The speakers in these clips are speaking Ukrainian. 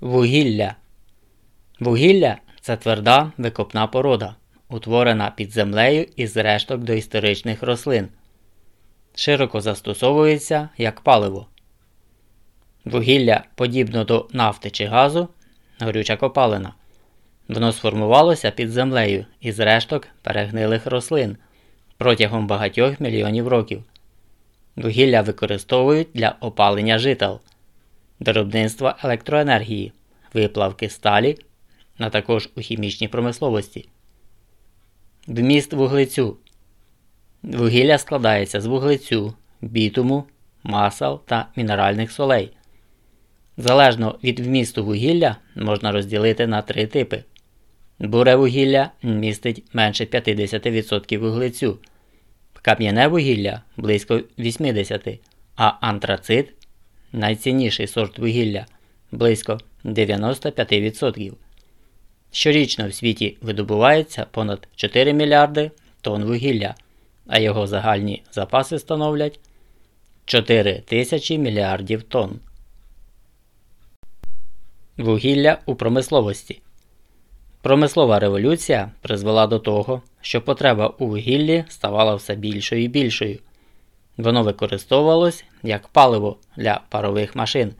Вугілля. Вугілля це тверда викопна порода, утворена під землею із решток доісторичних рослин. Широко застосовується як паливо. Вугілля, подібно до нафти чи газу, горюча копалина. Воно сформувалося під землею із решток перегнилих рослин протягом багатьох мільйонів років. Вугілля використовують для опалення жител, виробництва електроенергії, виплавки сталі, а також у хімічній промисловості. Вміст вуглецю. Вугілля складається з вуглецю, бітуму, масел та мінеральних солей. Залежно від вмісту вугілля можна розділити на три типи. Буре вугілля містить менше 50% вуглецю, кам'яне вугілля близько 80%, а антрацит найцінніший сорт вугілля близько 95%. Щорічно в світі видобувається понад 4 мільярди тонн вугілля, а його загальні запаси становлять 4 тисячі мільярдів тонн. Вугілля у промисловості. Промислова революція призвела до того, що потреба у вугіллі ставала все більшою і більшою. Воно використовувалось як паливо для парових машин.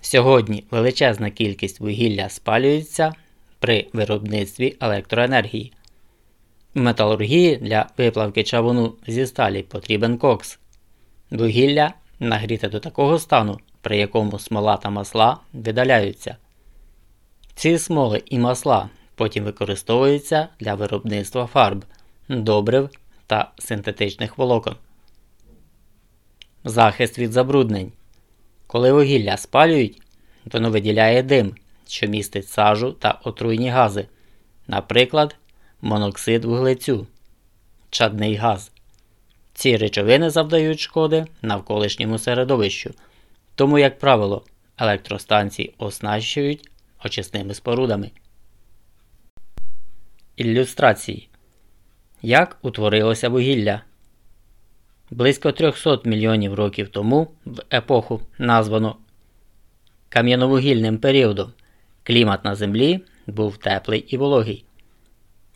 Сьогодні величезна кількість вугілля спалюється при виробництві електроенергії. В металургії для виплавки чавуну зі сталі потрібен кокс. Вугілля нагріте до такого стану, при якому смола та масла видаляються. Ці смоли і масла потім використовуються для виробництва фарб, добрив та синтетичних волокон. Захист від забруднень. Коли вугілля спалюють, воно виділяє дим, що містить сажу та отруйні гази, наприклад, моноксид вуглецю, чадний газ. Ці речовини завдають шкоди навколишньому середовищу, тому, як правило, електростанції оснащують очисними спорудами. Ілюстрації. Як утворилося вугілля? Близько 300 мільйонів років тому в епоху, названо кам'яновугільним періодом, клімат на Землі був теплий і вологий.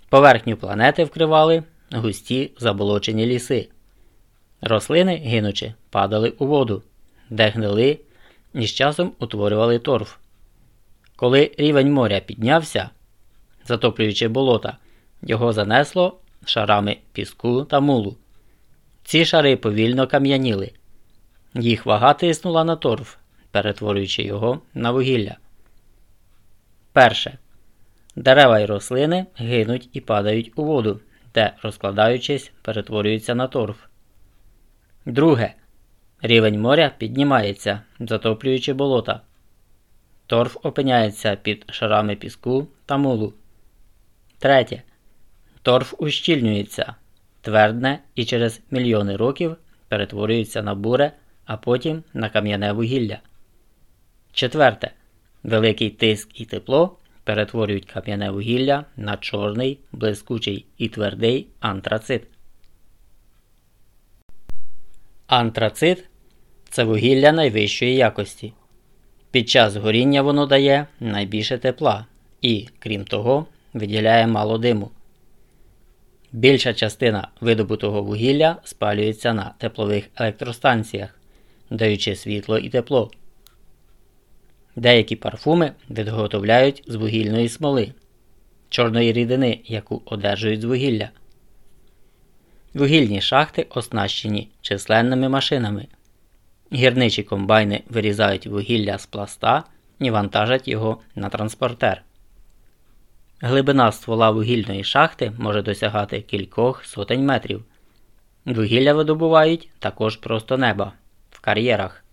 Поверхню планети вкривали густі заболочені ліси. Рослини, гинучи, падали у воду, де гнили і з часом утворювали торф. Коли рівень моря піднявся, затоплюючи болота, його занесло шарами піску та мулу. Ці шари повільно кам'яніли. Їх вага тиснула на торф, перетворюючи його на вугілля. Перше. Дерева й рослини гинуть і падають у воду, де, розкладаючись, перетворюються на торф. Друге. Рівень моря піднімається, затоплюючи болота. Торф опиняється під шарами піску та мулу. Третє. Торф ущільнюється, твердне і через мільйони років перетворюється на буре, а потім на кам'яне вугілля. Четверте. Великий тиск і тепло перетворюють кам'яне вугілля на чорний, блискучий і твердий антрацит. Антрацит це вугілля найвищої якості. Під час горіння воно дає найбільше тепла і, крім того, виділяє мало диму. Більша частина видобутого вугілля спалюється на теплових електростанціях, даючи світло і тепло. Деякі парфуми виготовляють з вугільної смоли, чорної рідини, яку одержують з вугілля. Вугільні шахти оснащені численними машинами. Гірничі комбайни вирізають вугілля з пласта і вантажать його на транспортер. Глибина ствола вугільної шахти може досягати кількох сотень метрів. Вугілля видобувають також просто неба в кар'єрах.